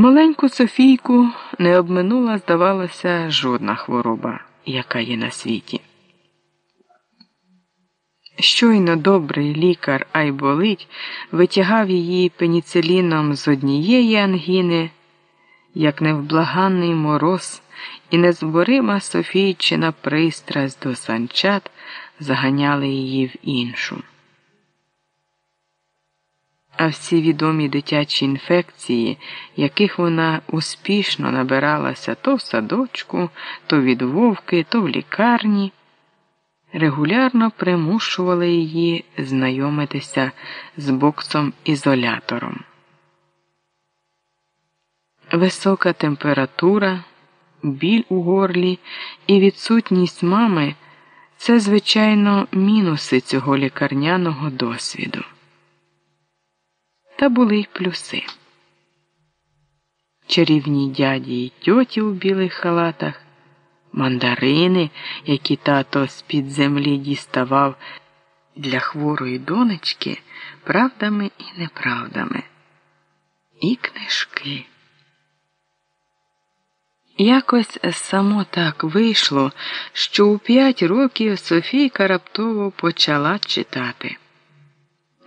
Маленьку Софійку не обминула, здавалося, жодна хвороба, яка є на світі. Щойно добрий лікар Айболить витягав її пеніциліном з однієї ангіни, як невблаганний мороз, і незборима Софійчина пристрасть до санчат заганяли її в іншу. А всі відомі дитячі інфекції, яких вона успішно набиралася то в садочку, то від вовки, то в лікарні, регулярно примушували її знайомитися з боксом-ізолятором. Висока температура, біль у горлі і відсутність мами це, звичайно, мінуси цього лікарняного досвіду. Та були й плюси. Чарівні дяді й тьоті у білих халатах, мандарини, які тато з-під землі діставав для хворої донечки правдами і неправдами, і книжки. Якось само так вийшло, що у п'ять років Софійка раптово почала читати.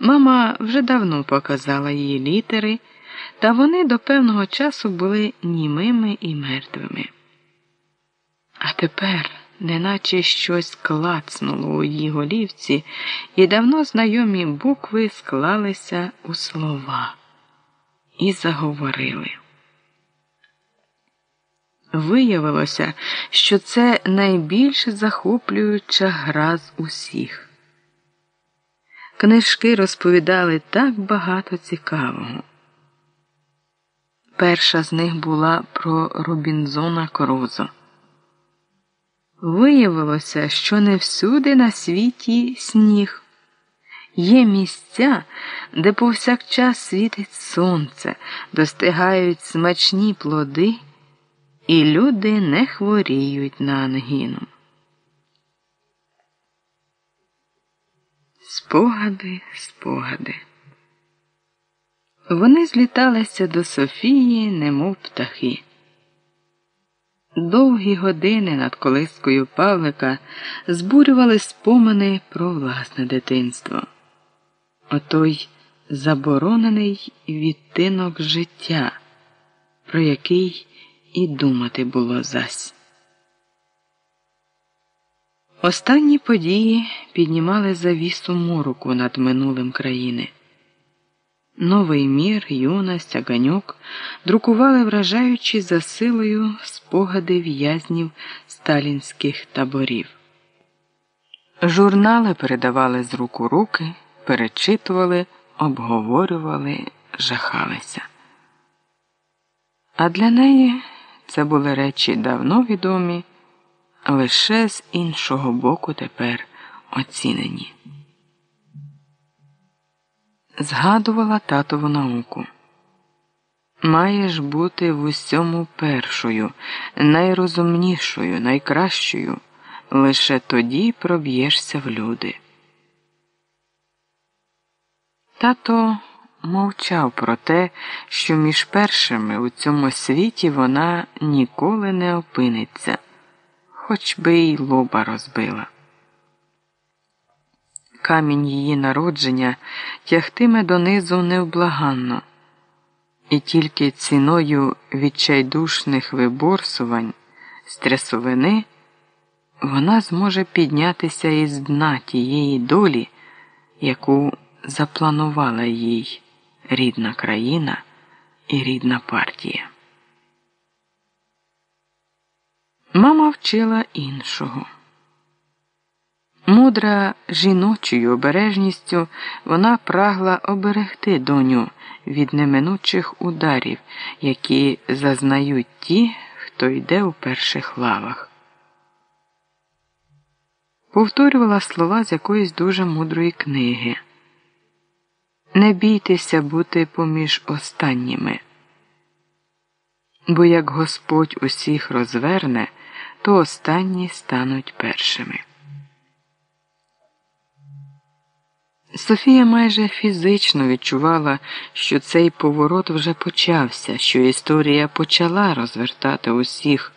Мама вже давно показала їй літери, та вони до певного часу були німими і мертвими. А тепер, неначе щось клацнуло у її голівці, і давно знайомі букви склалися у слова і заговорили. Виявилося, що це найбільш захоплююча гра з усіх. Книжки розповідали так багато цікавого. Перша з них була про Робінзона Крузо. Виявилося, що не всюди на світі сніг. Є місця, де повсякчас світить сонце, достигають смачні плоди, і люди не хворіють на ангіну. Спогади, спогади. Вони зліталися до Софії, немов птахи. Довгі години над колискою Павлика збурювали спомини про власне дитинство. Отой заборонений відтинок життя, про який і думати було зась. Останні події піднімали завісу мороку над минулим країни. Новий мір, юність, Аганьок друкували вражаючи за силою спогади в'язнів сталінських таборів. Журнали передавали з рук у руки, перечитували, обговорювали, жахалися. А для неї це були речі давно відомі, лише з іншого боку тепер оцінені. Згадувала татову науку. Маєш бути в усьому першою, найрозумнішою, найкращою, лише тоді проб'єшся в люди. Тато мовчав про те, що між першими у цьому світі вона ніколи не опиниться, хоч би й лоба розбила. Камінь її народження тягтиме донизу невблаганно, і тільки ціною відчайдушних виборсувань, стрясовини вона зможе піднятися із дна тієї долі, яку запланувала їй рідна країна і рідна партія. Мама вчила іншого. Мудра жіночою обережністю вона прагла оберегти доню від неминучих ударів, які зазнають ті, хто йде у перших лавах. Повторювала слова з якоїсь дуже мудрої книги. Не бійтеся бути поміж останніми, бо як Господь усіх розверне, то останні стануть першими. Софія майже фізично відчувала, що цей поворот вже почався, що історія почала розвертати усіх